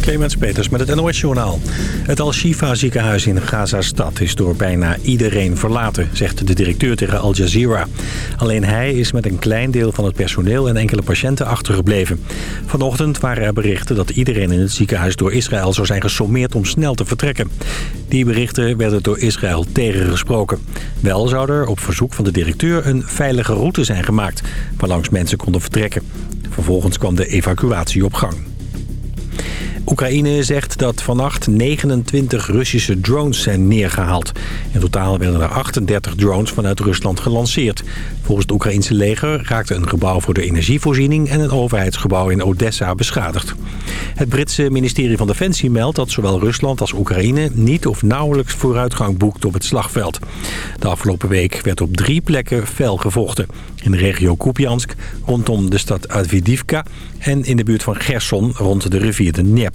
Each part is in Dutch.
Clemens Peters met het NOS-journaal. Het Al-Shifa ziekenhuis in Gaza-stad is door bijna iedereen verlaten, zegt de directeur tegen Al Jazeera. Alleen hij is met een klein deel van het personeel en enkele patiënten achtergebleven. Vanochtend waren er berichten dat iedereen in het ziekenhuis door Israël zou zijn gesommeerd om snel te vertrekken. Die berichten werden door Israël tegengesproken. Wel zou er op verzoek van de directeur een veilige route zijn gemaakt, waarlangs mensen konden vertrekken. Vervolgens kwam de evacuatie op gang. Oekraïne zegt dat vannacht 29 Russische drones zijn neergehaald. In totaal werden er 38 drones vanuit Rusland gelanceerd. Volgens het Oekraïnse leger raakte een gebouw voor de energievoorziening... en een overheidsgebouw in Odessa beschadigd. Het Britse ministerie van Defensie meldt dat zowel Rusland als Oekraïne... niet of nauwelijks vooruitgang boekt op het slagveld. De afgelopen week werd op drie plekken fel gevochten. In de regio Kupiansk, rondom de stad Avdiivka... en in de buurt van Gerson rond de rivier de Dnieper.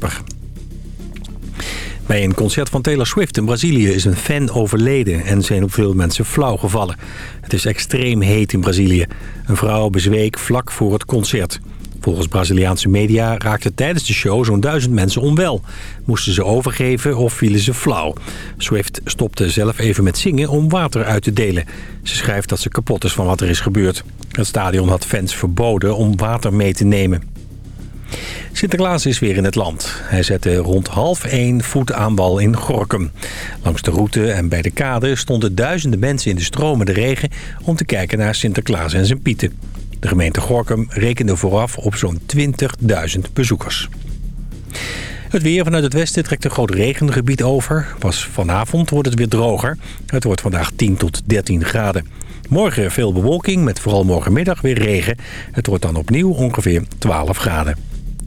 Bij een concert van Taylor Swift in Brazilië is een fan overleden en zijn veel mensen flauw gevallen. Het is extreem heet in Brazilië. Een vrouw bezweek vlak voor het concert. Volgens Braziliaanse media raakten tijdens de show zo'n duizend mensen onwel. Moesten ze overgeven of vielen ze flauw. Swift stopte zelf even met zingen om water uit te delen. Ze schrijft dat ze kapot is van wat er is gebeurd. Het stadion had fans verboden om water mee te nemen. Sinterklaas is weer in het land. Hij zette rond half één voet aan wal in Gorkum. Langs de route en bij de kade stonden duizenden mensen in de stromende regen... om te kijken naar Sinterklaas en zijn pieten. De gemeente Gorkum rekende vooraf op zo'n 20.000 bezoekers. Het weer vanuit het westen trekt een groot regengebied over. Pas vanavond wordt het weer droger. Het wordt vandaag 10 tot 13 graden. Morgen veel bewolking, met vooral morgenmiddag weer regen. Het wordt dan opnieuw ongeveer 12 graden.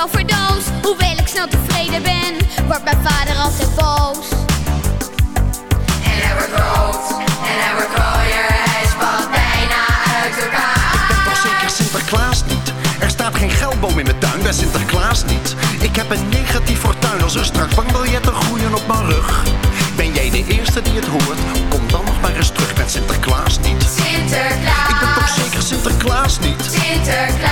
Hoewel ik snel tevreden ben, wordt mijn vader altijd boos. En hij wordt rood en hij wordt rooier, hij spat bijna uit elkaar. ben toch zeker Sinterklaas niet? Er staat geen geldboom in mijn tuin bij Sinterklaas niet. Ik heb een negatief fortuin als er straks bankbiljetten groeien op mijn rug. Ben jij de eerste die het hoort? Kom dan nog maar eens terug met Sinterklaas niet. Sinterklaas, Ik ben toch zeker Sinterklaas niet? Sinterklaas.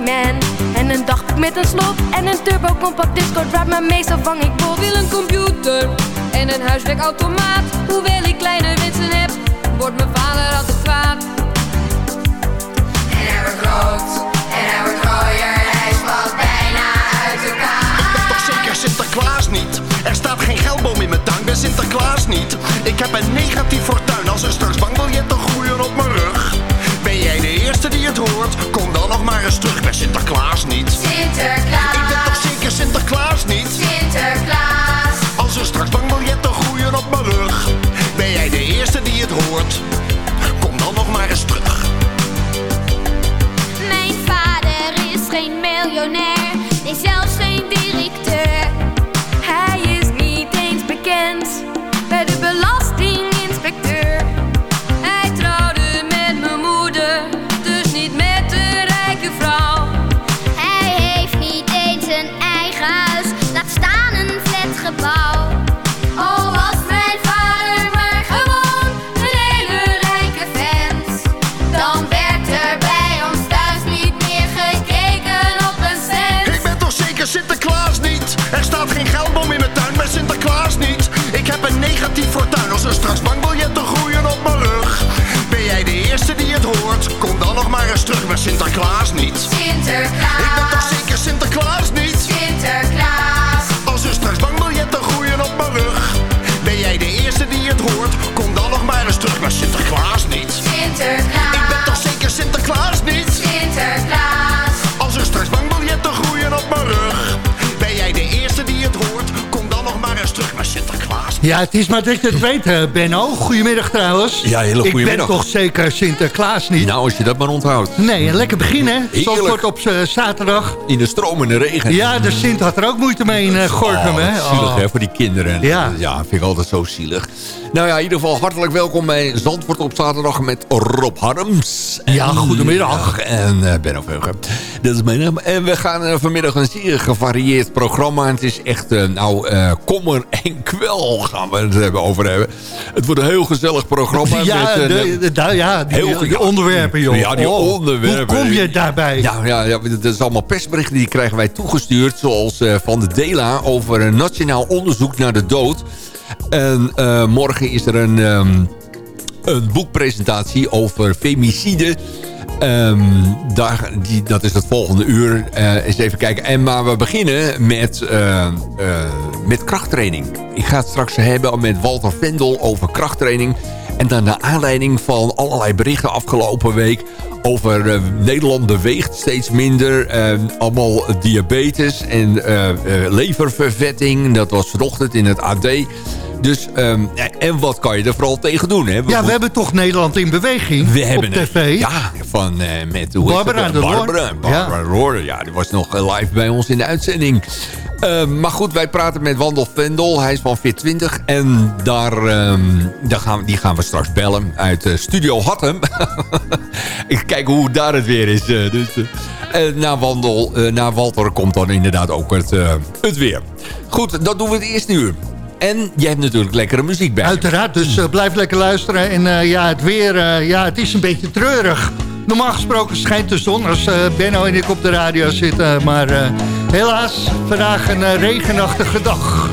Walkman en een dagboek met een slot en een turbo compact disco drive, maar meestal vang ik bot. wil een computer en een huiswerkautomaat. Hoewel ik kleine wensen heb, wordt mijn vader altijd kwaad. En hij wordt rood en hij wordt rooier, hij spat bijna uit elkaar. Ik ben toch zeker Sinterklaas niet? Er staat geen geldboom in mijn tuin, ben Sinterklaas niet. Ik heb een negatief fortuin als er straks bankbiljetten groeien op mijn rug. Ben jij de eerste die het hoort? Kom dan eens terug bij Sinterklaas niet. Sinterklaas, Ik ben toch zeker Sinterklaas niet? Ja, het is maar dat je het weet, uh, Benno. Goedemiddag trouwens. Ja, hele goede Ik ben toch zeker Sinterklaas niet? Nou, als je dat maar onthoudt. Nee, een lekker begin hè. Heerlijk. Zandvoort op uh, zaterdag. In de stromende regen. Ja, de Sint had er ook moeite mee in uh, Gorkum oh, hè. Zielig hè, voor die kinderen. Ja. ja, vind ik altijd zo zielig. Nou ja, in ieder geval hartelijk welkom bij Zandvoort op zaterdag met Rob Harms. Ja, goedemiddag. En uh, Benno Veugen. Dat is mijn naam. En we gaan uh, vanmiddag een zeer gevarieerd programma. Het is echt, nou, kommer en kwel gaan we het hebben over hebben. Het wordt een heel gezellig programma. Ja, met, de, de, de, ja die, heel, die onderwerpen, joh. Ja, die oh, onderwerpen. Hoe kom je daarbij? Ja, ja, ja, dat is allemaal persberichten die krijgen wij toegestuurd. Zoals van de DELA over een nationaal onderzoek naar de dood. En uh, morgen is er een, um, een boekpresentatie over femicide. Um, daar, die, dat is het volgende uur. Uh, eens even kijken. En, maar we beginnen met, uh, met krachttraining. Ik ga het straks hebben met Walter Vendel over krachttraining. En dan naar aanleiding van allerlei berichten afgelopen week... over Nederland beweegt steeds minder. Allemaal diabetes en leververvetting. Dat was vanochtend in het AD. Dus, um, en wat kan je er vooral tegen doen? Hè? Ja, we hebben toch Nederland in beweging we hebben op tv. Ja, van uh, met... Hoe Barbara de Barbara, Barbara ja. Roor. Ja, die was nog live bij ons in de uitzending. Uh, maar goed, wij praten met Wandel Vendel. Hij is van Fit20. En daar, um, daar gaan, die gaan we straks bellen uit uh, Studio Hattem. Ik kijk hoe daar het weer is. Uh, dus, na, Wandel, na Walter komt dan inderdaad ook het, het weer. Goed, dat doen we het eerste uur. En jij hebt natuurlijk lekkere muziek bij. Uiteraard, dus uh, blijf lekker luisteren. En uh, ja, het weer, uh, ja, het is een beetje treurig. Normaal gesproken schijnt de zon als Benno en ik op de radio zitten. Maar helaas, vandaag een regenachtige dag.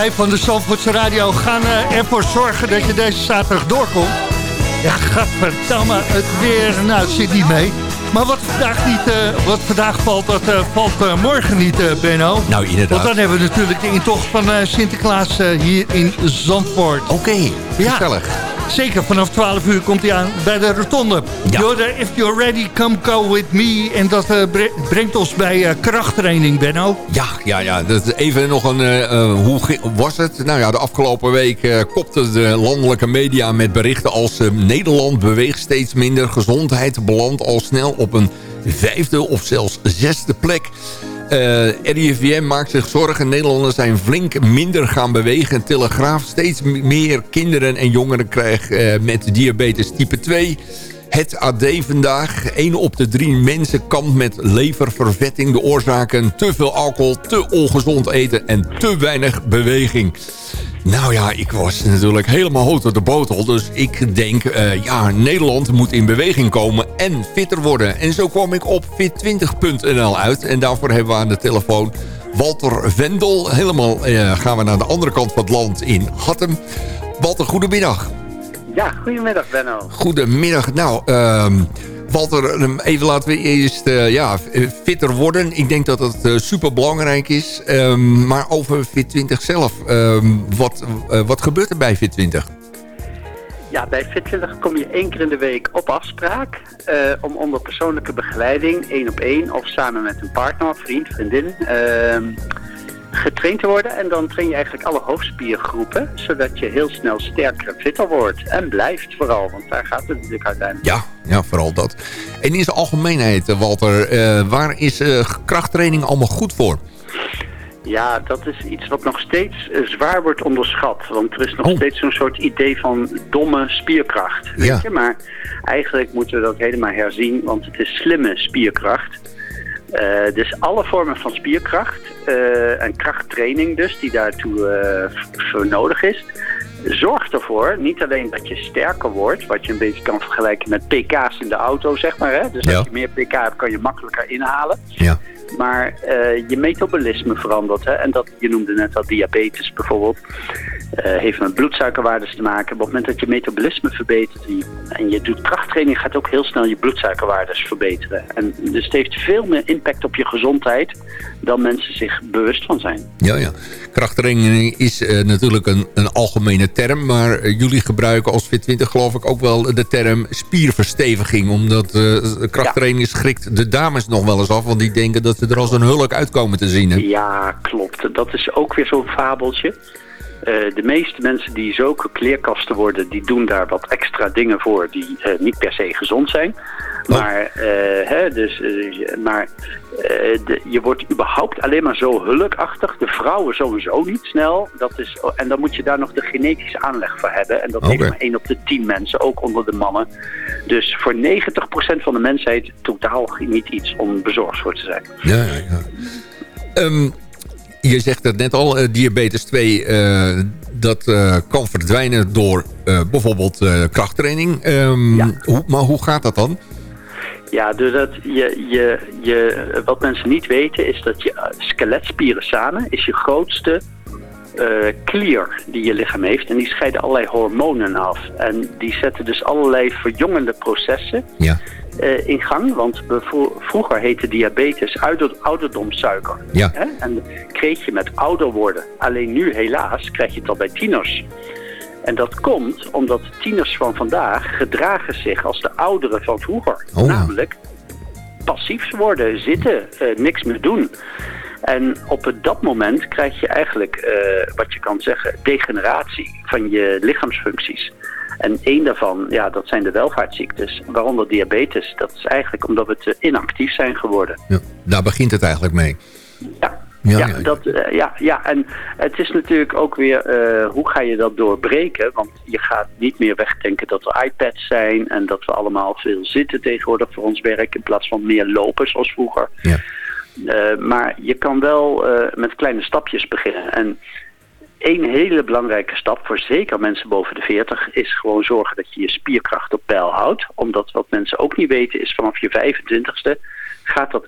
Wij van de Zandvoortse Radio gaan ervoor zorgen dat je deze zaterdag doorkomt. Ja, gadverdamme, het weer, nou, het zit niet mee. Maar wat vandaag, niet, uh, wat vandaag valt, dat uh, valt morgen niet, Benno. Nou, inderdaad. Want dan hebben we natuurlijk de intocht van Sinterklaas hier in Zandvoort. Oké, okay, gezellig. Ja. Zeker, vanaf 12 uur komt hij aan bij de rotonde. Ja. If you're ready, come go with me. En dat uh, brengt ons bij uh, krachttraining, Benno. Ja, ja, ja. Dat even nog een... Uh, hoe was het? Nou ja, de afgelopen week kopte de landelijke media met berichten als... Nederland beweegt steeds minder. Gezondheid belandt al snel op een vijfde of zelfs zesde plek. Eh, RIVM maakt zich zorgen. Nederlanders zijn flink minder gaan bewegen. Telegraaf steeds meer kinderen en jongeren krijgen uh, met diabetes type 2. Het AD vandaag. 1 op de 3 mensen kampt met leververvetting. De oorzaken te veel alcohol, te ongezond eten en te weinig beweging. Nou ja, ik was natuurlijk helemaal hoog op de botel. Dus ik denk, uh, ja, Nederland moet in beweging komen en fitter worden. En zo kwam ik op fit20.nl uit. En daarvoor hebben we aan de telefoon Walter Vendel. Helemaal uh, gaan we naar de andere kant van het land in Hattem. Walter, goedemiddag. Ja, goedemiddag Benno. Goedemiddag. Nou, uh, Walter, even laten we eerst uh, ja, fitter worden. Ik denk dat dat uh, super belangrijk is. Um, maar over Fit20 zelf, um, wat, uh, wat gebeurt er bij Fit20? Ja, bij Fit20 kom je één keer in de week op afspraak om onder persoonlijke begeleiding, één op één of samen met een partner, vriend, vriendin, ehm, getraind te worden. En dan train je eigenlijk alle hoofdspiergroepen, zodat je heel snel sterker en fitter wordt. En blijft vooral, want daar gaat het natuurlijk uiteindelijk. Ja, ja vooral dat. En in zijn algemeenheid, eh, Walter, uh, waar is uh, krachttraining allemaal goed voor? Ja, dat is iets wat nog steeds zwaar wordt onderschat. Want er is nog oh. steeds zo'n soort idee van domme spierkracht. Weet ja. je? Maar eigenlijk moeten we dat helemaal herzien, want het is slimme spierkracht. Uh, dus alle vormen van spierkracht uh, en krachttraining dus, die daartoe uh, voor nodig is, zorgt ervoor niet alleen dat je sterker wordt, wat je een beetje kan vergelijken met pk's in de auto, zeg maar. Hè? Dus als je meer pk hebt, kan je makkelijker inhalen. Ja. Maar je metabolisme verandert. Hè? En dat, je noemde net al diabetes bijvoorbeeld. Uh, heeft met bloedsuikerwaardes te maken. Op het moment dat je metabolisme verbetert en je, en je doet krachttraining, gaat ook heel snel je bloedsuikerwaardes verbeteren. En dus het heeft veel meer impact op je gezondheid dan mensen zich bewust van zijn. Ja, ja. Krachttraining is uh, natuurlijk een, een algemene term, maar jullie gebruiken als Fit20 geloof ik ook wel de term spierversteviging. Omdat krachttraining schrikt de dames nog wel eens af, want die denken dat er als een hulk uitkomen te zien. Hè? Ja, klopt. Dat is ook weer zo'n fabeltje. Uh, de meeste mensen die zulke kleerkasten worden, die doen daar wat extra dingen voor die uh, niet per se gezond zijn. Oh. Maar, uh, hè, dus, maar de, je wordt überhaupt alleen maar zo hulkachtig. De vrouwen sowieso niet snel. Dat is, en dan moet je daar nog de genetische aanleg voor hebben. En dat okay. heeft maar 1 op de 10 mensen, ook onder de mannen. Dus voor 90% van de mensheid totaal niet iets om bezorgd voor te zijn. Ja, ja, ja. Um, je zegt het net al, uh, diabetes 2, uh, eh, dat uh, kan verdwijnen door bijvoorbeeld krachttraining. Um, ja. hoe, maar hoe gaat dat dan? Ja, dus dat je, je, je, wat mensen niet weten is dat je skeletspieren samen is je grootste klier die je lichaam heeft. En die scheiden allerlei hormonen af. En die zetten dus allerlei verjongende processen. Ja uh, in gang. Want vroeger heette diabetes ouderdomssuiker. Ja. Hè? En kreeg je met ouder worden. Alleen nu helaas krijg je het al bij tieners. En dat komt omdat tieners van vandaag gedragen zich als de ouderen van vroeger. Oh. Namelijk passief worden, zitten, uh, niks meer doen. En op dat moment krijg je eigenlijk, uh, wat je kan zeggen, degeneratie van je lichaamsfuncties. En één daarvan, ja, dat zijn de welvaartsziektes, waaronder diabetes. Dat is eigenlijk omdat we te inactief zijn geworden. Ja, daar begint het eigenlijk mee. Ja. Ja, ja, Dat, uh, ja, ja, en het is natuurlijk ook weer, uh, hoe ga je dat doorbreken? Want je gaat niet meer wegdenken dat er iPads zijn en dat we allemaal veel zitten tegenwoordig voor ons werk in plaats van meer lopen zoals vroeger. Ja. Uh, maar je kan wel met kleine stapjes beginnen. En Eén hele belangrijke stap voor zeker mensen boven de 40 is gewoon zorgen dat je je spierkracht op peil houdt. Omdat wat mensen ook niet weten is vanaf je 25ste gaat dat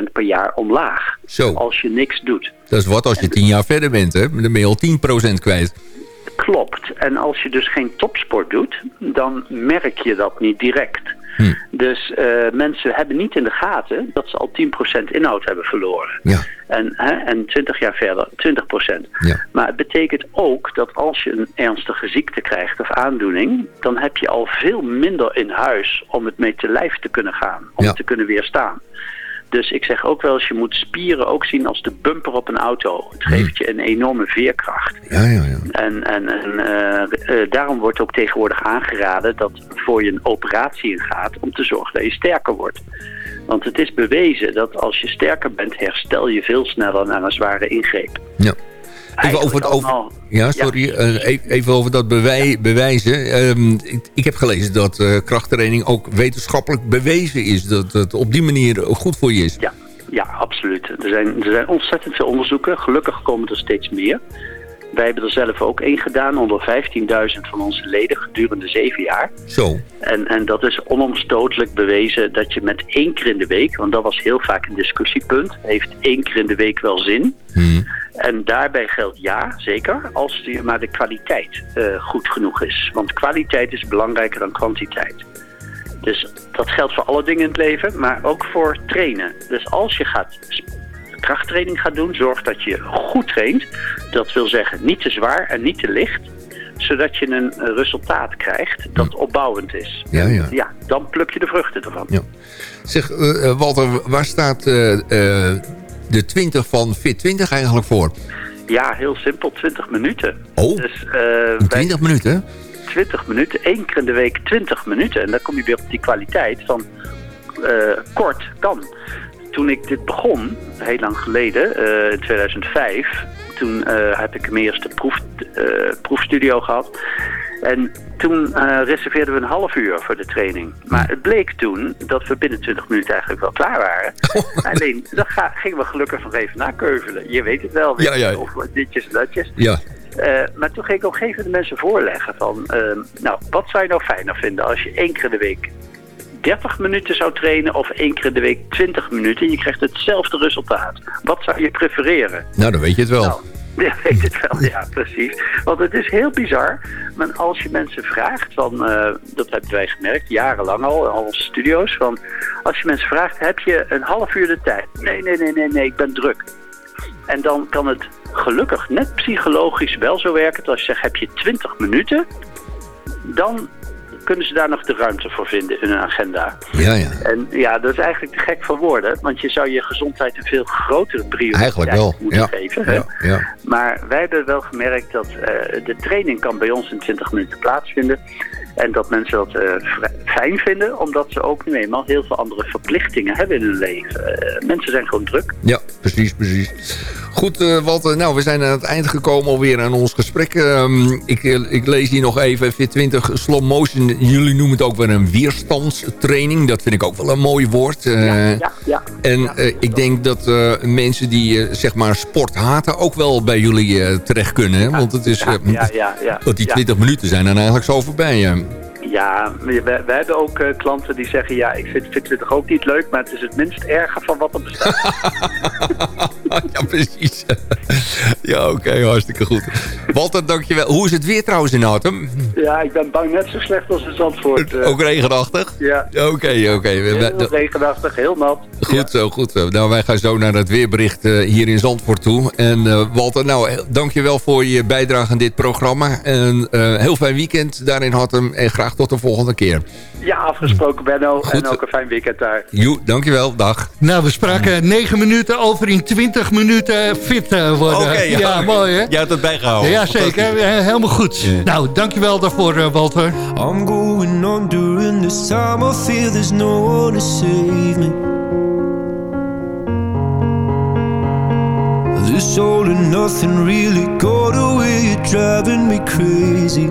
1% per jaar omlaag. Zo. Als je niks doet. Dat is wat als je tien jaar verder bent, hè? Dan ben je al 10% kwijt. Klopt. En als je dus geen topsport doet, dan merk je dat niet direct. Hm. Dus eh, mensen hebben niet in de gaten dat ze al 10% inhoud hebben verloren. Ja. En, hè, en 20 jaar verder 20%. Ja. Maar het betekent ook dat als je een ernstige ziekte krijgt of aandoening... dan heb je al veel minder in huis om het mee te lijf te kunnen gaan. Om Ja. te kunnen weerstaan. Dus ik zeg ook wel eens, je moet spieren ook zien als de bumper op een auto. Het geeft je een enorme veerkracht. Ja, ja, ja. En, en, en eh, eh, daarom wordt ook tegenwoordig aangeraden dat voor je een operatie ingaat om te zorgen dat je sterker wordt. Want het is bewezen dat als je sterker bent, herstel je veel sneller na een zware ingreep. ja. Even over, het, over, ja, sorry, eh, e- even over dat bewij, bewijzen. Ehm, ik, ik heb gelezen dat eh, krachttraining ook wetenschappelijk bewezen is. Dat het op die manier goed voor je is. Ja, ja, absoluut. Er zijn, er zijn ontzettend veel onderzoeken. Gelukkig komen er steeds meer. Wij hebben er zelf ook één gedaan onder 15.000 van onze leden gedurende zeven jaar. Zo. En, en dat is onomstotelijk bewezen dat je met één keer in de week, want dat was heel vaak een discussiepunt, heeft één keer in de week wel zin. Hmm. En daarbij geldt ja, zeker, als die, maar de kwaliteit eh, goed genoeg is. Want kwaliteit is belangrijker dan kwantiteit. Dus dat geldt voor alle dingen in het leven, maar ook voor trainen. Dus als je gaat krachttraining gaat doen, zorg dat je goed traint. Dat wil zeggen niet te zwaar en niet te licht zodat je een eh, resultaat krijgt dat opbouwend is. Ja, ja. Ja, dan pluk je de vruchten ervan. Ja. Zeg, eh, eh, Walter, waar staat de 20 van Fit 20 eigenlijk voor? Ja, heel simpel, 20 minuten. Oh, Dus, eh, wij- 20 minuten? 20 minuten, één keer in de week 20 minuten. En dan kom je weer op die kwaliteit van kort kan. Toen ik dit begon, heel lang geleden, eh, in 2005, toen eh, heb ik mijn eerste proef, eh, proefstudio gehad. En toen reserveerden we een half uur voor de training. Maar het bleek toen dat we binnen 20 minuten eigenlijk wel klaar waren. Alleen, dan ga, gingen we gelukkig nog even nakeuvelen. Je weet het wel. weet Ja, ja. Of ditjes en datjes. Ja. Maar toen ging ik op een gegeven moment mensen voorleggen van... ehm, nou, wat zou je nou fijner vinden als je één keer in de week 30 minuten zou trainen... of één keer in de week 20 minuten en je krijgt hetzelfde resultaat. Wat zou je prefereren? Nou, dan weet je het wel. Nou, ja, weet het wel, ja, precies. Want het is heel bizar. Maar als je mensen vraagt, van, eh, dat hebben wij gemerkt, jarenlang al, al onze studio's, van als je mensen vraagt, heb je een half uur de tijd? Nee, nee, nee, nee, nee, ik ben druk. En dan kan het gelukkig net psychologisch wel zo werken, dat als je zegt, heb je 20 minuten, dan kunnen ze daar nog de ruimte voor vinden in hun agenda. Ja, ja. En ja, dat is eigenlijk te gek voor woorden, want je zou je gezondheid een veel grotere prioriteit Eigenlijk wel. moeten Ja. geven. Ja, ja. Maar wij hebben wel gemerkt dat eh, de training kan bij ons in 20 minuten plaatsvinden. En dat mensen dat eh, fijn vinden, omdat ze ook nu eenmaal heel veel andere verplichtingen hebben in hun leven. Eh, mensen zijn gewoon druk. Ja, precies, precies. Goed, eh, Walter. Nou, we zijn aan het eind gekomen alweer aan ons gesprek. Ehm, ik, ik lees hier nog even Fit 20 slow motion. Jullie noemen het ook wel een weerstandstraining. Dat vind ik ook wel een mooi woord. Eh, ja, ja. En ik denk dat mensen die zeg maar sport haten ook wel bij jullie terecht kunnen. Hè? Want het is, Ja, ja, ja, ja. dat die Ja. 20 minuten zijn dan eigenlijk zo voorbij. Ja. We, we hebben ook eh, klanten die zeggen... ja, ik vind Fit 20 ook niet leuk... maar het is het minst erge van wat er bestaat. ja, precies. ja, oké, hartstikke goed. Walter, dankjewel. Hoe is het weer trouwens in Artem? ja, ik ben bang net zo slecht als in Zandvoort. eh. Ook regenachtig? Ja, Oké, oké. Heel regenachtig, heel nat. Goed zo, goed zo. Nou, wij gaan zo naar het weerbericht eh, hier in Zandvoort toe. En eh, Walter, nou, dankjewel voor je bijdrage aan dit programma. En heel fijn weekend daar in Hattem. En graag tot de volgende keer. Ja, afgesproken Benno. Goed. En ook een fijn weekend daar. Joe, dankjewel. Dag. Nou, we spraken 9 minuten over in 20 minuten fit eh, worden. Oké, ja, mooi hè? Jij hebt het bijgehouden. Ja, zeker. Eh, Helemaal goed. Nou, dankjewel daarvoor, eh, Walter. I'm going on during this time. I feel there's no one to save me. This all and nothing really got away. You're driving me crazy.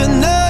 into nightfall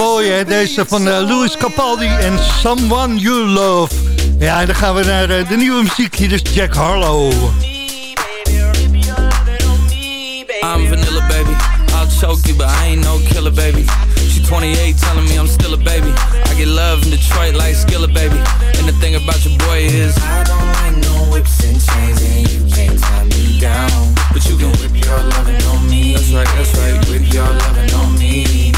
Mooi hè, deze van eh, Louis Capaldi en Someone You Love. Ja, en dan gaan we naar eh, de nieuwe muziek. Hier is Jack Harlow. I'm vanilla, baby. I'll choke you, but I ain't no killer, baby. She 28, telling me I'm still a baby. I get love in Detroit like Skillet, baby. And the thing about your boy is I don't like no whips and chains, and you can't tie me down. But you can whip your lovin' on me. That's right, that's right. Whip your lovin' on me.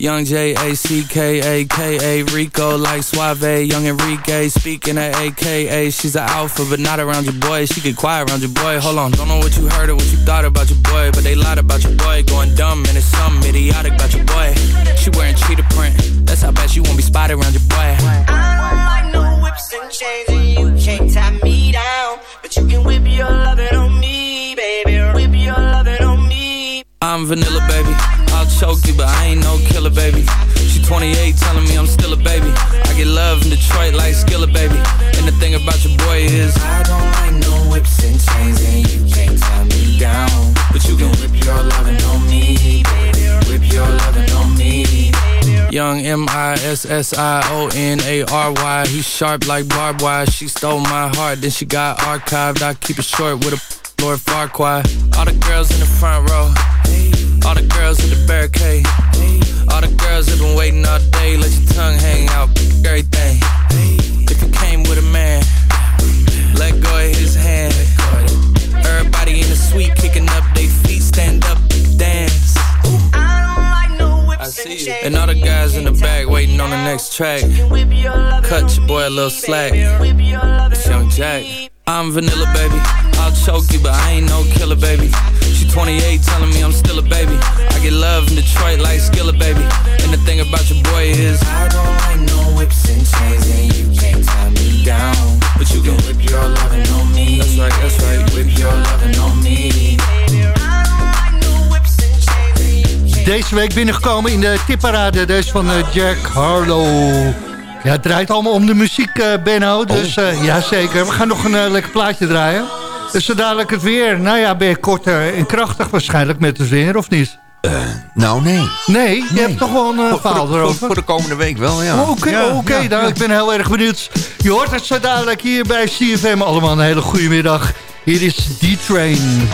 Young J A C K A K A Rico like Suave, Young Enrique speaking at AKA. She's an alpha, but not around your boy. She get quiet around your boy. Hold on, don't know what you heard or what you thought about your boy, but they lied about your boy. Going dumb and it's something idiotic about your boy. She wearing cheetah print. That's how bad she won't be spotted around your boy. I don't like no whips and chains, and you can't tie me down. But you can whip your lovin' on me, baby. Whip your lovin' on me. I'm vanilla, baby. Choke you, but I ain't no killer, baby. She 28, telling me I'm still a baby. I get love in Detroit like Skillet, baby. And the thing about your boy is I don't like no whips and chains, and you can't tie me down. But you can whip your lovin' on me. Whip your lovin' on me. Young M I S S I O N A R Y. He's sharp like barbed wire. She stole my heart, then she got archived. I keep it short with a Lord Farquaad. All the girls in the front row. All the girls in the barricade. All the girls have been waiting all day. Let your tongue hang out, everything. If you came with a man, let go of his hand. Everybody in the suite kicking up their feet, stand up, dance. I see you. And all the guys in the back waiting on the next track. Cut your boy a little slack. It's Young Jack. I'm vanilla, baby. I'll choke you, but I ain't no killer, baby. She 28, telling me I'm still a baby. I get love in Detroit like Skillet, baby. And the thing about your boy is I don't like no whips and chains, and you can't tie me down. But you can whip your lovin' on me. That's right, that's right. Whip your lovin' on me. Deze week binnengekomen in de tipparade. Deze van eh, Jack Harlow. Ja, het draait allemaal om de muziek, eh, Benno. Dus eh ja, zeker. We gaan nog een eh, lekker plaatje draaien. Dus zo dadelijk het weer. Nou ja, ben je kort eh, en krachtig waarschijnlijk met het weer, of niet? Nou, nee. Nee, je hebt toch wel een Voor- verhaal voor, de, erover? voor, voor de komende week wel, ja. Oh, Oké, Ja, oké. ja, nou, ja. ik ben heel erg benieuwd. Je hoort het zo dadelijk hier bij CFM. Allemaal een hele goede middag. Hier is D-Train.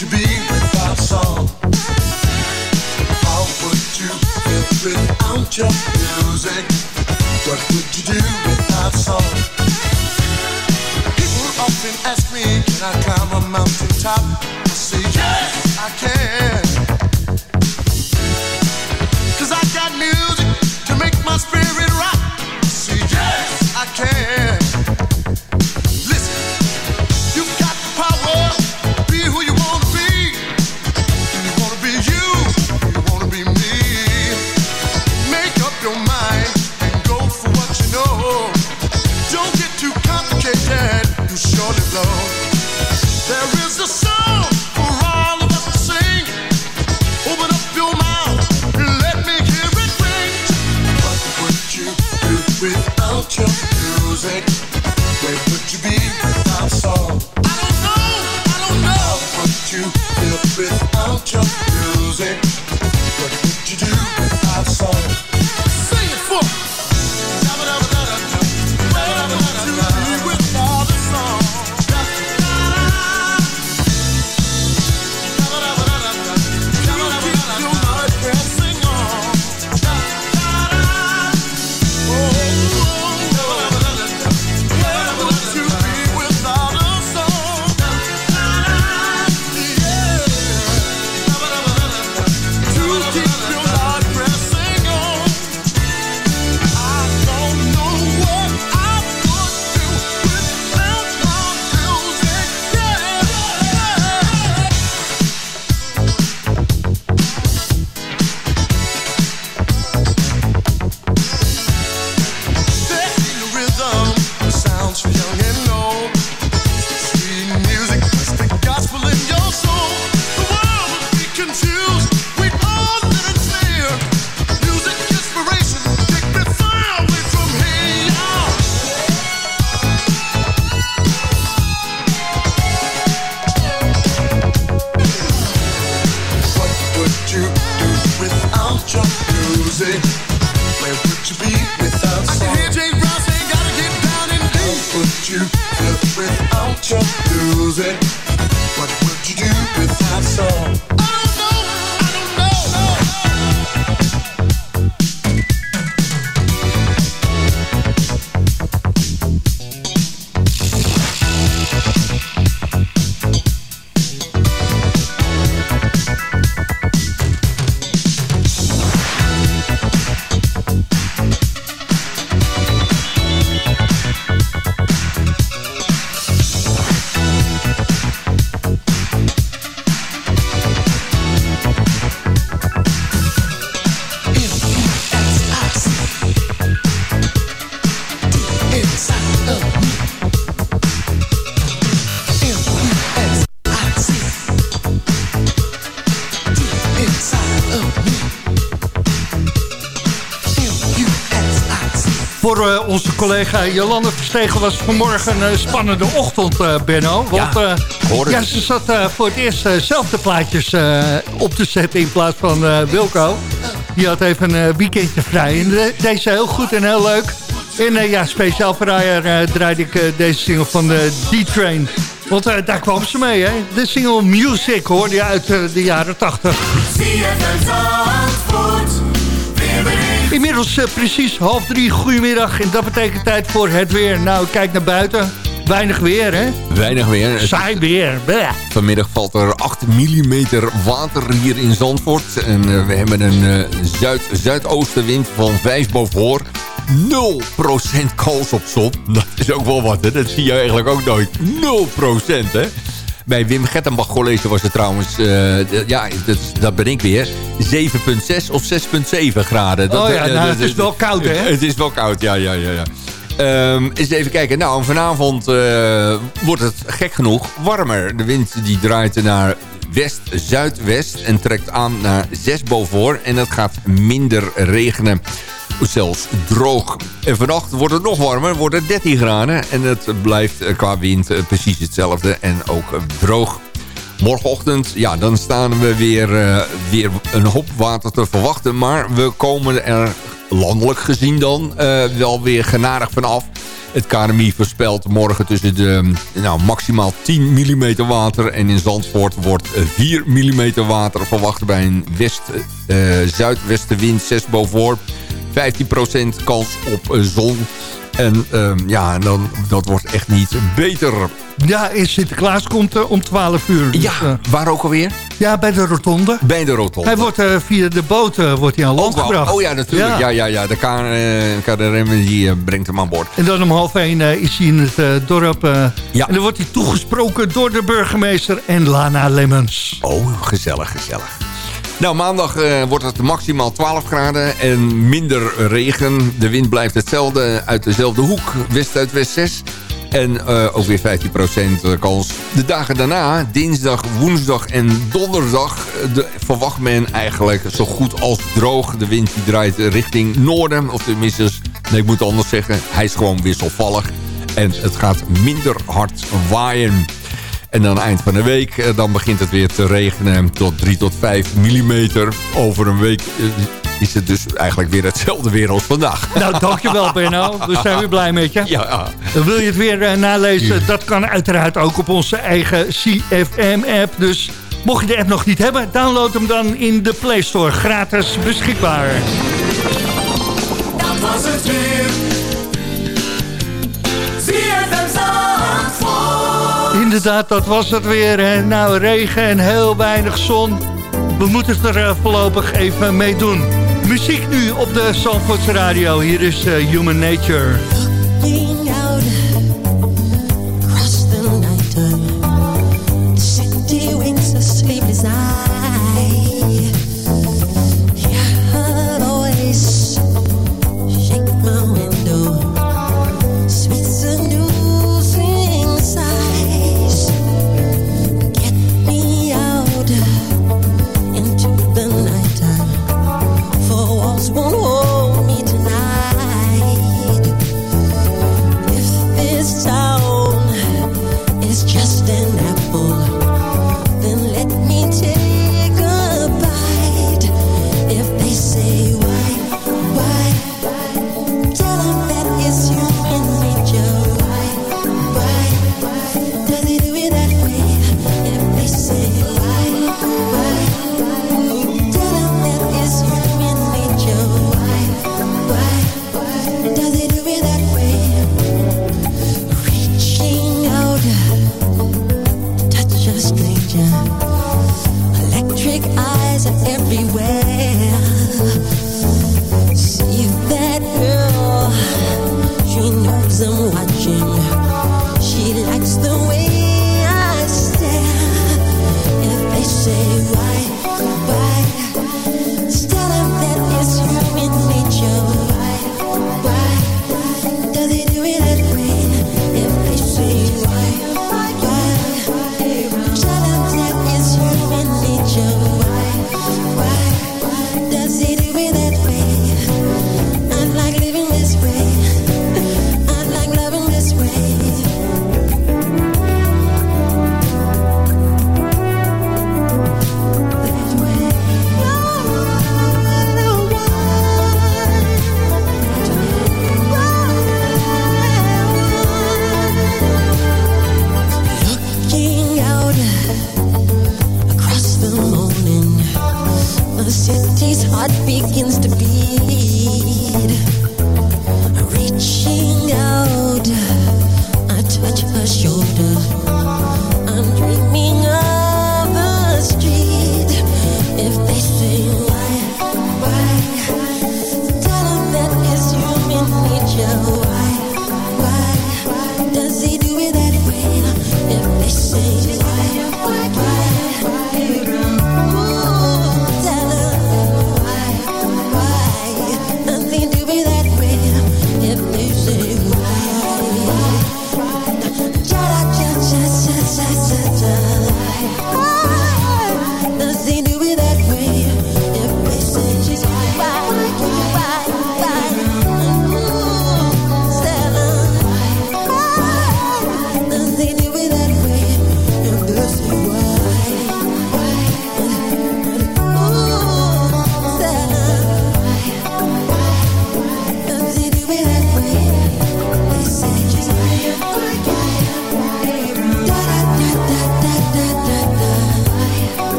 You be without song? How would you feel without your music? What would you do without song? People often ask me, can I climb a mountain top? I say, collega Jolande Verstegen was vanmorgen een spannende ochtend, eh, Benno. Want Ja, eh, hoorde ja, ze zat eh, voor het eerst eh, zelf de plaatjes eh, op te zetten in plaats van eh, Wilco. Die had even een eh, weekendje vrij en de- deed ze heel goed en heel leuk. En eh, ja, speciaal voor haar eh, draaide ik eh, deze single van de D-Train. Want eh, daar kwam ze mee, hè. De single Music hoorde je uit eh, de jaren 80. Inmiddels eh, precies half drie, goedemiddag. En dat betekent tijd voor het weer. Nou, kijk naar buiten. Weinig weer, hè? Weinig weer. Saai weer. Bleh. Vanmiddag valt er 8 mm water hier in Zandvoort. En eh, we hebben een eh, zuid-zuidoostenwind van 5 boven 0% kans op zon. Dat is ook wel wat, hè? Dat zie je eigenlijk ook nooit. 0%, hè? Bij Wim Gettenbach College was het trouwens, eh, ja, dat, dat ben ik weer, 7,6 of 6,7 graden. Dat, Oh ja, eh, nou, dat- het is wel koud, hè? Het is wel koud, ja, ja, ja. ja. Ehm, eens even kijken. Nou, vanavond eh, wordt het gek genoeg warmer. De wind die draait naar west-zuidwest en trekt aan naar 6 boven. En het gaat minder regenen. Zelfs droog. En vannacht wordt het nog warmer, wordt het 13 graden. En het blijft eh, qua wind eh, precies hetzelfde en ook eh, droog. Morgenochtend, ja, dan staan we weer, weer een hoop water te verwachten. Maar we komen er landelijk gezien dan wel weer genadig vanaf. Het KNMI voorspelt morgen tussen de nou, maximaal 10 mm water. En in Zandvoort wordt 4 mm water verwacht bij een west, eh, zuidwestenwind 6 boven 15% kans op zon. En ehm, ja, dan, dat wordt echt niet beter. Ja, Sinterklaas komt eh, om 12 uur. Dus, Ja, eh, waar ook alweer? ja, bij de rotonde. Bij de rotonde. Hij wordt eh, via de boot wordt hij aan land wel. gebracht. Oh ja, natuurlijk. Ja, ja, ja. De K- KNRM die, eh, brengt hem aan boord. En dan om half één eh, is hij in het dorp. Ja. En dan wordt hij toegesproken door de burgemeester en Lana Lemmens. Oh, gezellig, gezellig. Nou, maandag eh, wordt het maximaal 12 graden en minder regen. De wind blijft hetzelfde, uit dezelfde hoek, west uit west 6. En eh, ook weer 15% kans. De dagen daarna, dinsdag, woensdag en donderdag... eh, De, verwacht men eigenlijk zo goed als droog. De wind die draait richting noorden. Of tenminste, nee, ik moet anders zeggen. Hij is gewoon wisselvallig. En het gaat minder hard waaien. En dan eind van de week, eh, dan begint het weer te regenen tot 3 tot 5 millimeter. Over een week eh, is het dus eigenlijk weer hetzelfde weer als vandaag. Nou, dankjewel Benno. We zijn weer blij met je. Ja, Dan Wil je het weer eh, nalezen? Dat kan uiteraard ook op onze eigen CFM-app. Dus mocht je de app nog niet hebben, download hem dan in de Play Store. Gratis beschikbaar. Dat was het weer. Inderdaad, dat was het weer. Hè. Nou, regen en heel weinig zon. We moeten het er eh, voorlopig even mee doen. Muziek nu op de Zandvoortse radio. Hier is eh, Human Nature.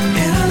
And I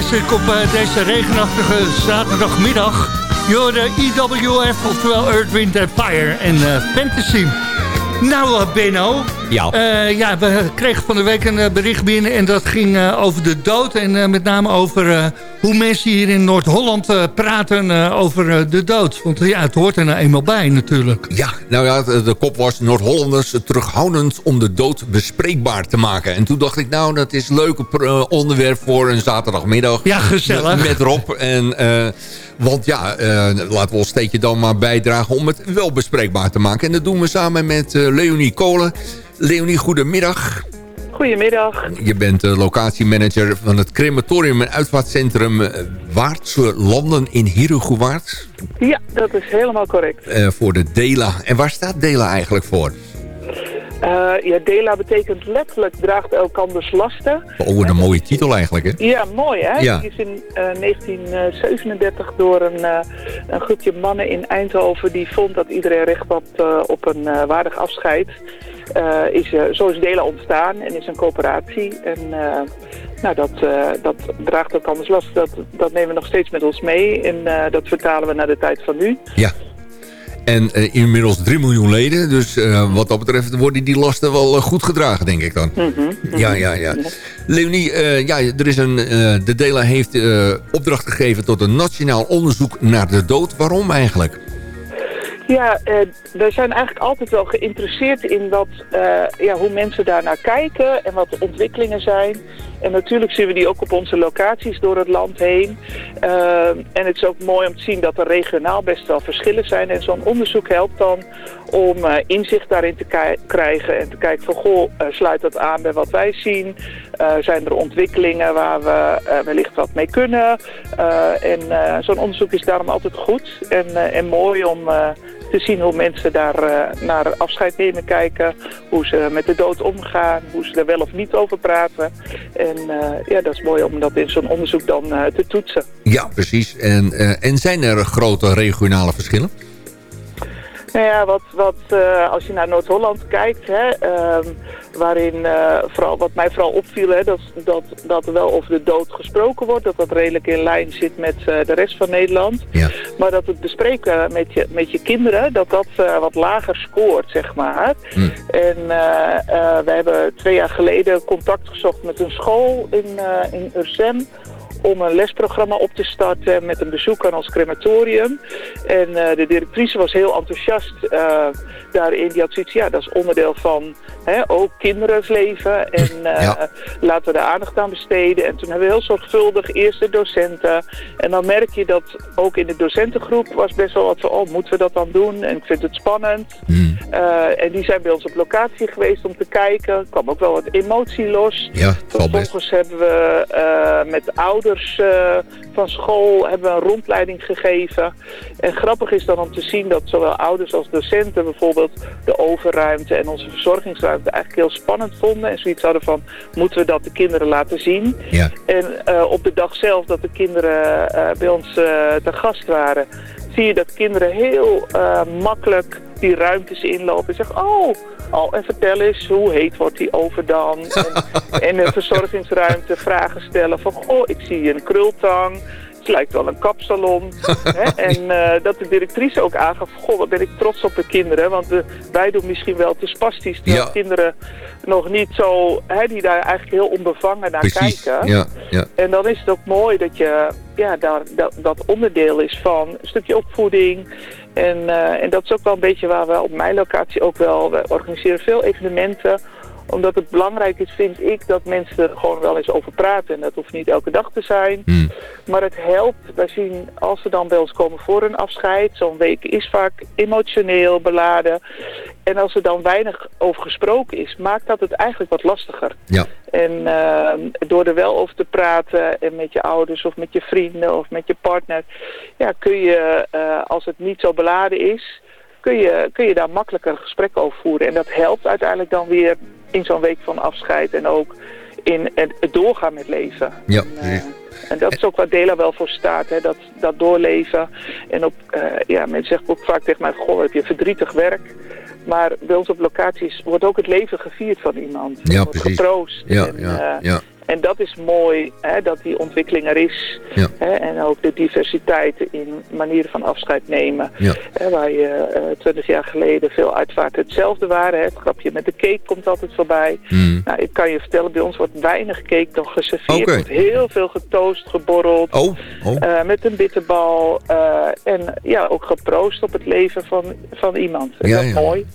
classic op eh, deze regenachtige zaterdagmiddag. Jorden IWF, oftewel Earth, Wind Fire en eh, Fantasy. Nou, eh, Benno, ja. Eh, ja, we kregen van de week een eh, bericht binnen en dat ging eh, over de dood. En met name over hoe mensen hier in Noord-Holland praten over de dood. Want ja, het hoort er nou eenmaal bij natuurlijk. Ja, nou ja, de, kop was Noord-Hollanders terughoudend om de dood bespreekbaar te maken. En toen dacht ik, nou, dat is een leuk onderwerp voor een zaterdagmiddag. Ja, gezellig. Met, met Rob. En, want ja, eh, laten we ons steekje dan maar bijdragen om het wel bespreekbaar te maken. En dat doen we samen met Leonie Kolen. Leonie, goedemiddag. Goedemiddag. Je bent de locatiemanager van het crematorium en uitvaartcentrum eh, Waardse Landen in Herugewaard. Ja, dat is helemaal correct. eh, voor de DELA. En waar staat DELA eigenlijk voor? Eh, ja, Dela betekent letterlijk draagt elkanders lasten. Oh, wat een mooie titel eigenlijk, hè? Ja, mooi hè. Ja. Die is in eh, 1937 door een, eh, een groepje mannen in Eindhoven... die vond dat iedereen recht had eh, op een eh, waardig afscheid. Eh, is, eh, zo is Dela ontstaan en is een coöperatie. En eh, nou, dat, eh, dat draagt elkanders lasten. Dat, dat nemen we nog steeds met ons mee. En eh, dat vertalen we naar de tijd van nu. Ja. En eh, inmiddels 3 miljoen leden. Dus eh, wat dat betreft worden die lasten wel eh, goed gedragen, denk ik dan. Mhm, Ja, ja, ja. Leonie, ja, er is een, de DELA heeft opdracht gegeven tot een nationaal onderzoek naar de dood. Waarom eigenlijk? Ja, eh, wij zijn eigenlijk altijd wel geïnteresseerd in wat, eh, ja, hoe mensen daarnaar kijken en wat de ontwikkelingen zijn. En natuurlijk zien we die ook op onze locaties door het land heen. Eh, en het is ook mooi om te zien dat er regionaal best wel verschillen zijn. En zo'n onderzoek helpt dan om inzicht daarin te krijgen en te kijken van goh, sluit dat aan bij wat wij zien? Eh, zijn er ontwikkelingen waar we eh, wellicht wat mee kunnen? Eh, en zo'n onderzoek is daarom altijd goed en, en mooi om te zien hoe mensen daar naar afscheid nemen kijken. Hoe ze met de dood omgaan, hoe ze er wel of niet over praten. En ja, dat is mooi om dat in zo'n onderzoek dan te toetsen. Ja, precies. En, en zijn er grote regionale verschillen? Nou ja, wat, wat, eh, als je naar Noord-Holland kijkt, hè, ehm, waarin eh, vooral, wat mij vooral opviel, hè, dat, dat, dat er wel over de dood gesproken wordt, dat dat redelijk in lijn zit met eh, de rest van Nederland. Ja. Maar dat het bespreken met je, met je kinderen, dat dat wat lager scoort, zeg maar. En eh, eh, we hebben twee jaar geleden contact gezocht met een school in, in Ursem om een lesprogramma op te starten met een bezoek aan ons crematorium. En eh, de directrice was heel enthousiast eh, daarin. Die had zoiets, ja, dat is onderdeel van hè, ook kinderens leven. En eh, Ja. laten we daar aandacht aan besteden. En toen hebben we heel zorgvuldig eerst de docenten. En dan merk je dat ook in de docentengroep was best wel wat van, oh, moeten we dat dan doen? En ik vind het spannend. Eh, en die zijn bij ons op locatie geweest om te kijken. Er kwam ook wel wat emotie los. Ja. Vervolgens hebben we met de ouders eh, van school hebben we een rondleiding gegeven. En grappig is dan om te zien dat zowel ouders als docenten bijvoorbeeld de overruimte en onze verzorgingsruimte eigenlijk heel spannend vonden. En zoiets hadden van, moeten we dat de kinderen laten zien? Ja. En eh, op de dag zelf dat de kinderen eh, bij ons te gast waren, zie je dat kinderen heel makkelijk die ruimtes inlopen en zeggen, oh, oh, en vertel eens, hoe heet wordt die over dan? En, en de verzorgingsruimte vragen stellen van, goh, ik zie een krultang. Het lijkt wel een kapsalon. hè? En eh, dat de directrice ook aangaf, goh, wat ben ik trots op de kinderen. Want eh, wij doen misschien wel te spastisch. Ja. kinderen nog niet zo, hè, die daar eigenlijk heel onbevangen naar Precies. kijken. Ja, ja. En dan is het ook mooi dat je ja, daar, dat, dat onderdeel is van een stukje opvoeding. En, eh, en dat is ook wel een beetje waar we op mijn locatie ook wel... We organiseren veel evenementen omdat het belangrijk is, vind ik, dat mensen er gewoon wel eens over praten. En dat hoeft niet elke dag te zijn. Maar het helpt. Wij zien, als ze dan bij ons komen voor een afscheid... zo'n week is vaak emotioneel beladen. En als er dan weinig over gesproken is, maakt dat het eigenlijk wat lastiger. Ja. En eh, door er wel over te praten en met je ouders of met je vrienden of met je partner... Ja, kun je, eh, als het niet zo beladen is, kun je, kun je daar makkelijker een gesprek over voeren. En dat helpt uiteindelijk dan weer in zo'n week van afscheid en ook in het doorgaan met leven. Ja, En dat is ook waar Dela wel voor staat, hè? Dat, dat doorleven. En op, eh, ja, mensen zeggen ook vaak tegen mij, goh, heb je verdrietig werk. Maar bij ons op locaties wordt ook het leven gevierd van iemand. Ja, wordt precies. getroost. Ja, en, ja, eh, ja. En dat is mooi, hè, dat die ontwikkeling er is. Ja. Hè, en ook de diversiteit in manieren van afscheid nemen. Ja. Hè, waar je twintig jaar geleden veel uitvaart hetzelfde waren. Hè. Het grapje met de cake komt altijd voorbij. Hmm. Nou, ik kan je vertellen, bij ons wordt weinig cake nog geserveerd. Er wordt heel veel getoost, geborreld. Oh, oh. eh, met een bitterbal. eh, en ja, ook geproost op het leven van, van iemand. Ja, dat is ja. mooi.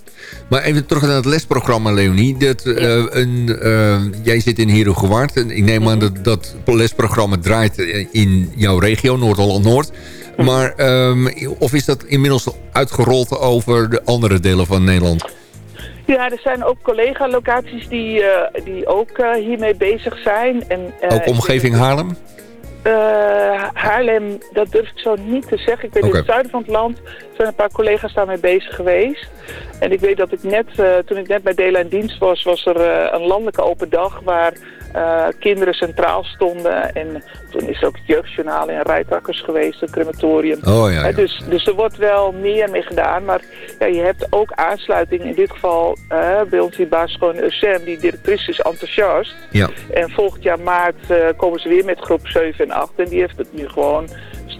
Maar even terug naar het lesprogramma, Leonie. Dat, eh, een, eh, jij zit in Herugewaard. En ik neem aan dat dat lesprogramma draait in jouw regio, Noord-Holland-Noord. Maar ehm, of is dat inmiddels uitgerold over de andere delen van Nederland? Ja, er zijn ook collega-locaties die, eh, die ook eh, hiermee bezig zijn. En, eh, Ook omgeving Haarlem? Haarlem, dat durf ik zo niet te zeggen. Ik weet in het zuiden van het land zijn een paar collega's daarmee bezig geweest. En ik weet dat ik net, toen ik net bij Dela in dienst was, was er een landelijke open dag waar eh, kinderen centraal stonden. En toen is ook het jeugdjournaal in Rijtakkers geweest, een crematorium. Oh, ja, ja. Eh, dus, dus er wordt wel meer mee gedaan. Maar ja, je hebt ook aansluiting. In dit geval eh, bij ons die basisschool in USM, die directrice is enthousiast. Ja. En volgend jaar maart komen ze weer met groep 7 en 8. En die heeft het nu gewoon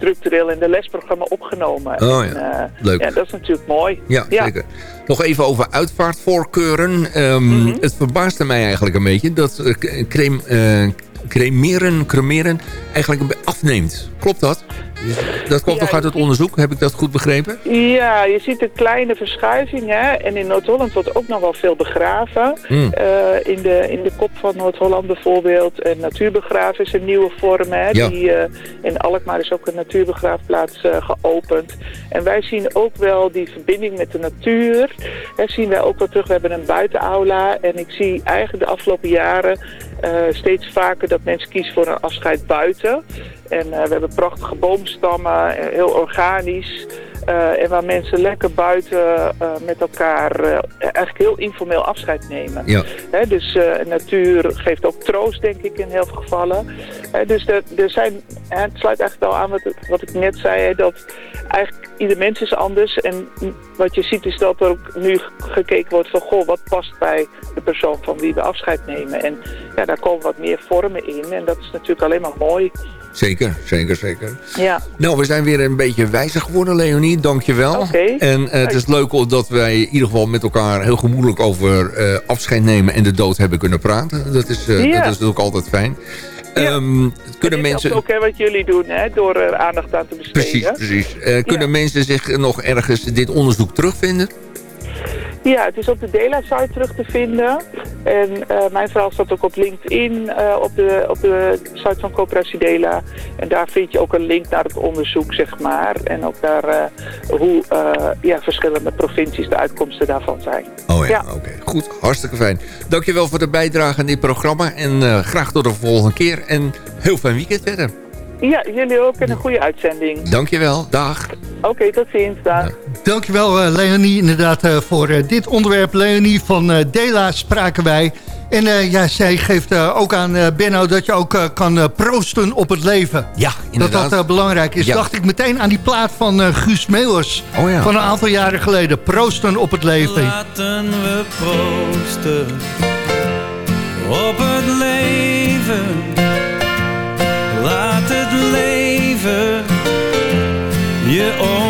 structureel in de lesprogramma opgenomen. Oh En, ja, eh, leuk. Ja, dat is natuurlijk mooi. Ja, zeker. Nog even over uitvaartvoorkeuren. Ehm, Mhm. Het verbaasde mij eigenlijk een beetje dat creme, eh, cremeren, cremeren eigenlijk afneemt. Klopt dat? Dat komt Ja, nog uit het onderzoek, heb ik dat goed begrepen? Ja, je ziet een kleine verschuiving. Hè? En in Noord-Holland wordt ook nog wel veel begraven. Hmm. Eh, in, de, in de kop van Noord-Holland bijvoorbeeld. En natuurbegraven is een nieuwe vorm. Hè? Ja. Die, eh, in Alkmaar is ook een natuurbegraafplaats eh, geopend. En wij zien ook wel die verbinding met de natuur. Hè, zien wij ook wel terug. We hebben een buitenaula. En ik zie eigenlijk de afgelopen jaren steeds vaker dat mensen kiezen voor een afscheid buiten. En eh, we hebben prachtige boomstammen, eh, heel organisch. Eh, en waar mensen lekker buiten met elkaar eh, eigenlijk heel informeel afscheid nemen. Ja. Hè, dus natuur geeft ook troost, denk ik, in heel veel gevallen. Dus er, er zijn, het sluit eigenlijk wel aan wat, wat ik net zei, hè, dat eigenlijk ieder mens is anders. En wat je ziet is dat er ook nu gekeken wordt van, goh, wat past bij de persoon van wie we afscheid nemen. En ja, daar komen wat meer vormen in. En dat is natuurlijk alleen maar mooi. Zeker, zeker, zeker. Ja. Nou, we zijn weer een beetje wijzer geworden, Leonie. Dankjewel. Oké. En eh, het is leuk dat wij in ieder geval met elkaar heel gemoedelijk over eh, afscheid nemen en de dood hebben kunnen praten. Dat is, Ja. dat is natuurlijk altijd fijn. Ehm, kunnen Dit mensen... ook hè, wat jullie doen, hè, door er aandacht aan te besteden. Precies, precies. Eh, kunnen mensen zich nog ergens dit onderzoek terugvinden? Ja, het is op de Dela-site terug te vinden. En eh, mijn verhaal staat ook op LinkedIn eh, op, de, op de site van Coöperatie Dela. En daar vind je ook een link naar het onderzoek, zeg maar. En ook naar eh, hoe ja, verschillende provincies de uitkomsten daarvan zijn. Oh ja, oké. Goed, hartstikke fijn. Dankjewel voor de bijdrage aan dit programma. En graag tot de volgende keer. En heel fijn weekend verder. Ja, jullie ook en een goede uitzending. Dankjewel. Dag. Oké, tot ziens. Dag. Dankjewel eh, Leonie inderdaad eh, voor eh, dit onderwerp. Leonie van eh, Dela spraken wij. En eh, ja, zij geeft eh, ook aan eh, Benno dat je ook eh, kan proosten op het leven. Ja, inderdaad. Dat dat belangrijk is. Ja. Dacht ik meteen aan die plaat van eh, Guus Meeuwers. Oh ja. Van een aantal jaren geleden. Proosten op het leven. Laten we proosten op het leven. Je omarmen.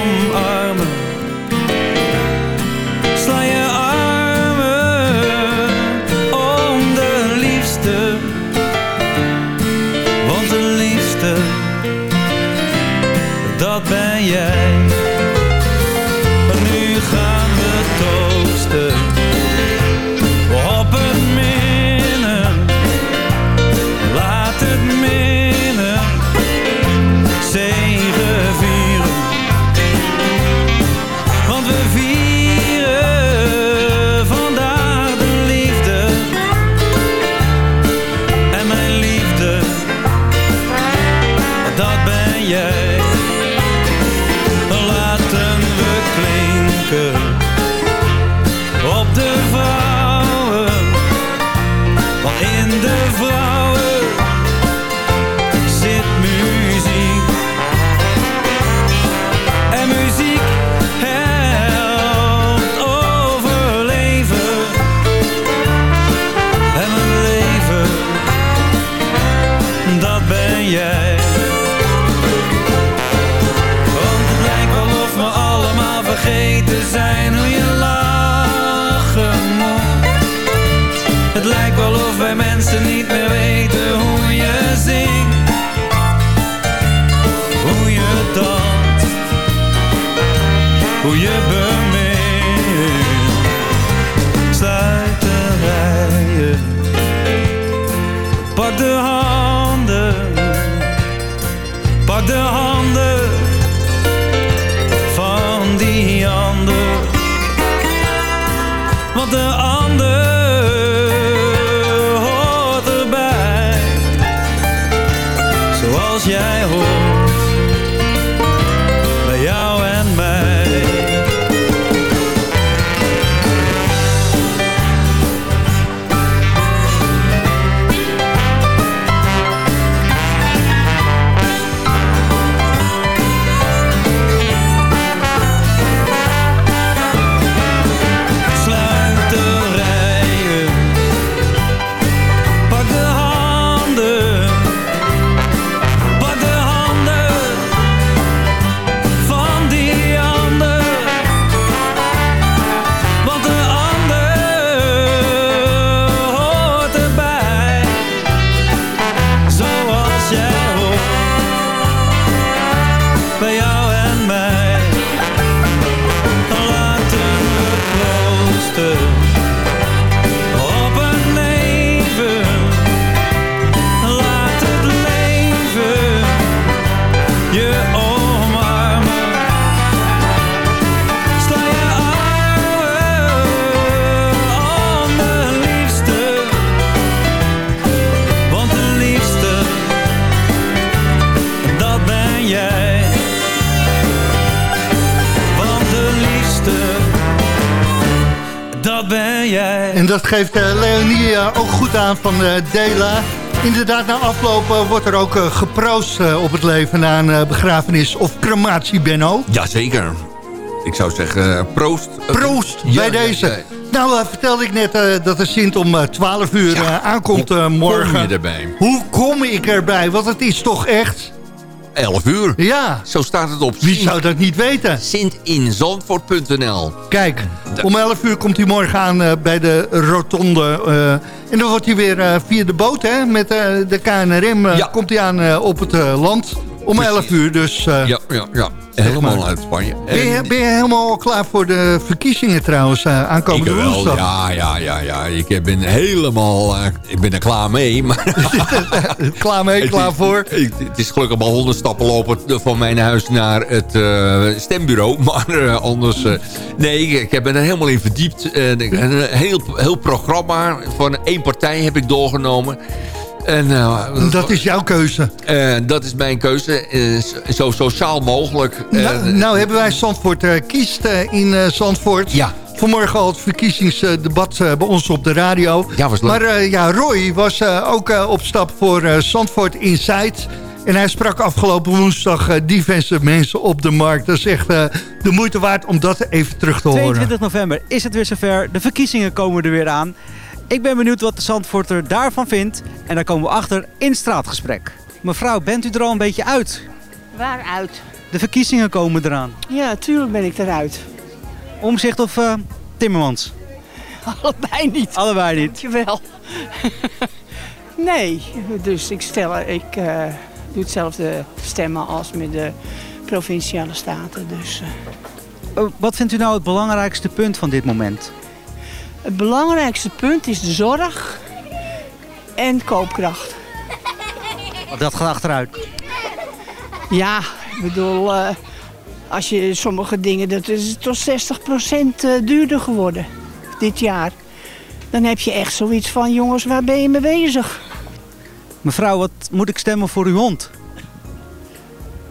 Geeft eh, Leonie ook goed aan van eh, Dela. Inderdaad, na afloop eh, wordt er ook geproost op het leven... na een begrafenis of crematie, Benno. Jazeker. Ik zou zeggen, proost. Proost bij ja, deze. ja. Nou, vertelde ik net dat de Sint om eh, 12 uur aankomt morgen. Kom je erbij? Hoe kom ik erbij? Want het is toch echt... 11 uur. Ja. Zo staat het op. Wie zou dat niet weten? Sintinzandvoort.nl Kijk, om 11 uur komt hij morgen aan eh, bij de rotonde. eh, en dan wordt hij weer eh, via de boot, hè, met de KNRM, komt hij aan op het land. Om 11 uur, dus... eh, Ja, ja, ja. Helemaal uit Spanje. ben, je, ben je helemaal klaar voor de verkiezingen trouwens, eh, aankomende Ik woensdag? ja, ja, ja, ja. Ik ben helemaal, eh, ik ben er klaar mee. Maar klaar mee, Het klaar is- voor? Het, het is gelukkig maar honderd stappen lopen van mijn huis naar het stembureau. Maar anders, nee, ik, ik heb me er helemaal in verdiept. Een heel, heel programma van één partij heb ik doorgenomen. En, eh, Dat is jouw keuze. eh, dat is mijn keuze. eh, zo sociaal mogelijk. Eh, Nou, nou hebben wij Zandvoort eh, kiest in eh, Zandvoort. Ja. Vanmorgen al het verkiezingsdebat bij ons op de radio. Ja, was leuk. Maar eh, ja, Roy was eh, ook op stap voor eh, Zandvoort Insight. En hij sprak afgelopen woensdag diverse mensen op de markt. Dat is echt eh, de moeite waard om dat even terug te horen. 22 november is het weer zover. De verkiezingen komen er weer aan. Ik ben benieuwd wat de Zandvoorter daarvan vindt. En daar komen we achter in straatgesprek. Mevrouw, bent u er al een beetje uit? Waaruit? De verkiezingen komen eraan. Ja, tuurlijk ben ik eruit. Omzicht of eh, Timmermans? Allebei niet. Allebei niet. Dankjewel. nee, dus ik, stel, ik eh, doe hetzelfde stemmen als met de provinciale staten. Dus, eh. Oh, wat vindt u nou het belangrijkste punt van dit moment? Het belangrijkste punt is de zorg en koopkracht. Dat gaat achteruit. Ja, ik bedoel, eh, als je sommige dingen, dat is tot 60% eh, duurder geworden dit jaar. Dan heb je echt zoiets van, jongens, waar ben je mee bezig? Mevrouw, wat moet ik stemmen voor uw hond?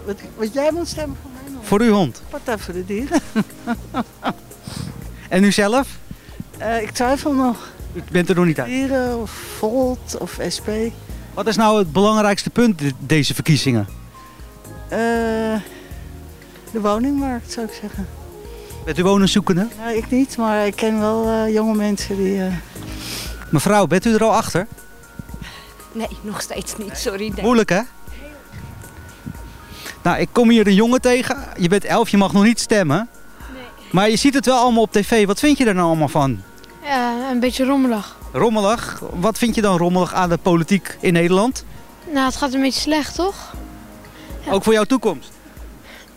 Wat, wat jij moet stemmen voor mij nog? Voor uw hond. Wat dan voor de dieren? En u zelf? Eh, ik twijfel nog. U bent er nog niet uit. Dieren of Volt of SP. Wat is nou het belangrijkste punt de- deze verkiezingen? Eh, de woningmarkt zou ik zeggen. Bent u wonenzoekende? Nou, ik niet, maar ik ken wel eh, jonge mensen die... eh, Mevrouw, bent u er al achter? Nee, nog steeds niet. Sorry. nee. Moeilijk, hè? Nou, ik kom hier een jongen tegen. Je bent elf, je mag nog niet stemmen. Maar je ziet het wel allemaal op tv. Wat vind je er nou allemaal van? Ja, een beetje rommelig. Rommelig. Wat vind je dan rommelig aan de politiek in Nederland? Nou, het gaat een beetje slecht, toch? Ook voor jouw toekomst?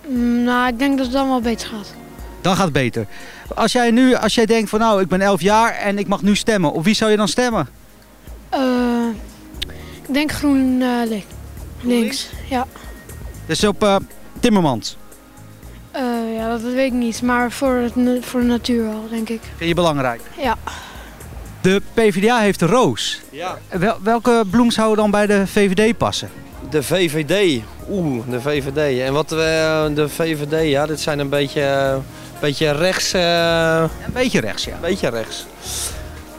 Mm, nou, ik denk dat het dan wel beter gaat. Dan gaat het beter. Als jij nu, als jij denkt van nou, ik ben 11 jaar en ik mag nu stemmen. Op wie zou je dan stemmen? Eh, ik denk groen eh, li- links. Ja. Dus op eh, Timmermans. Eh, ja, dat weet ik niet. Maar voor, het, voor de natuur wel, denk ik. Vind je belangrijk? Ja. De PvdA heeft de roos. Ja. Wel, welke bloem zou dan bij de VVD passen? De VVD. Oeh, de VVD. En wat we, de VVD, ja, dit zijn een beetje, eh, beetje rechts. een beetje rechts, ja. Een beetje rechts.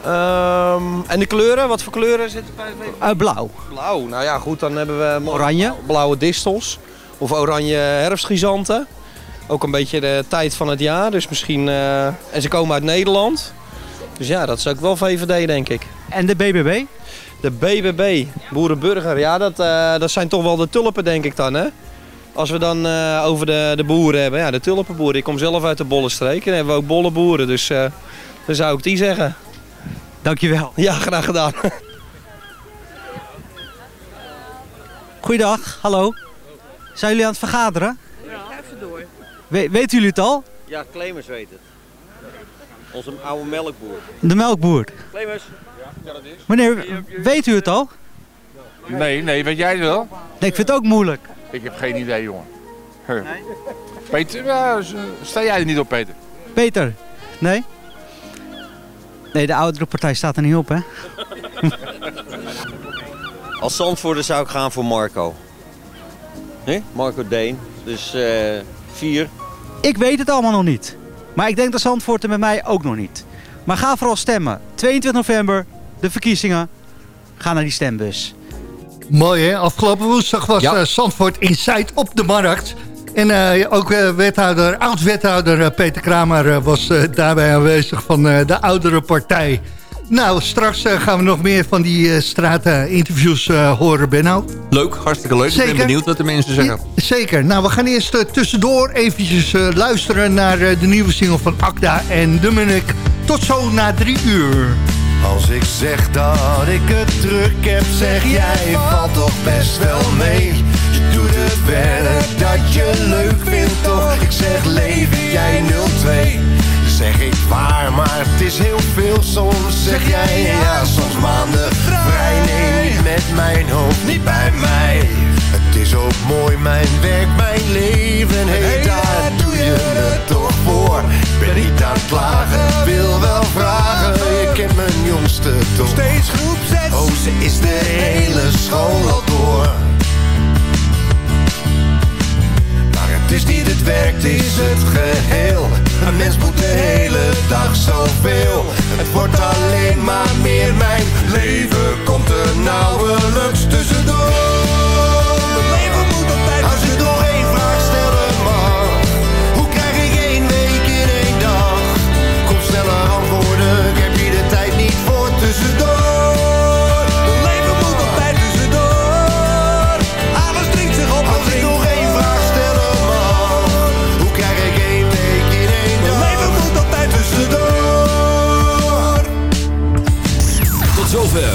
Ehm, en de kleuren, wat voor kleuren zitten bij de VVD? Uh, blauw. Blauw, nou ja, goed, dan hebben we... Oranje? Blauwe distels. Of oranje herfstgrizanten. Ook een beetje de tijd van het jaar, dus misschien... eh, en ze komen uit Nederland. Dus ja, dat is ook wel VVD, denk ik. En de BBB? De BBB, Boerenburger. Ja, dat, eh, dat zijn toch wel de tulpen, denk ik dan, hè? Als we dan eh, over de, de boeren hebben. Ja, de tulpenboeren. Ik kom zelf uit de Bollenstreek. En dan hebben we ook bollenboeren. Dus eh, dan zou ik die zeggen. Dankjewel. Ja, graag gedaan. Goeiedag, hallo. Zijn jullie aan het vergaderen? We- weten jullie het al? Ja, Clemens weet het. Onze oude melkboer. De melkboer. Clemens? Ja, dat is. Meneer, weet u het al? Nee, nee, weet jij het wel? Nee, ik vind het ook moeilijk. Ik heb geen idee, jongen. Huh. Peter, s- sta jij er niet op, Peter? Peter? Nee? Nee, de oudere partij staat er niet op, hè? Als Zandvoorter zou ik gaan voor Marco. Hè? Marco Deen. Dus eh vier. Ik weet het allemaal nog niet. Maar ik denk dat Zandvoort met mij ook nog niet. Maar ga vooral stemmen. 22 november, de verkiezingen. Ga naar die stembus. Mooi hè, afgelopen woensdag was Ja. eh, Zandvoort Inside op de markt. En eh, ook eh, wethouder, oud-wethouder Peter Kramer was eh, daarbij aanwezig van eh, de oudere partij. Nou, straks eh, gaan we nog meer van die eh straatinterviews eh horen, Benno. Leuk, hartstikke leuk. Ik Zeker. ben benieuwd wat de mensen zeggen. Zeker. Nou, we gaan eerst tussendoor eventjes eh, luisteren naar eh, de nieuwe single van Akda en de Munnik. Tot zo na drie uur. Als ik zeg dat ik het druk heb, zeg jij valt toch best wel mee. Je doet het werk dat je leuk vindt toch. Ik zeg leven, jij 02. Zeg ik waar, maar het is heel veel soms. Zeg jij ja, soms maanden vrij. Nee, niet met mijn hoofd, niet bij mij. Het is ook mooi, mijn werk, mijn leven. Hé, hey, daar doe je het toch voor. Ik ben niet aan het klagen, wil wel vragen. Je kent mijn jongste toch. Steeds groep 6. Oh, ze is de hele school al door. Maar het is niet het werk, het is het geheel. Een mens moet de hele dag zoveel. Het wordt alleen maar meer mijn leven. Komt er nauwelijks tussendoor.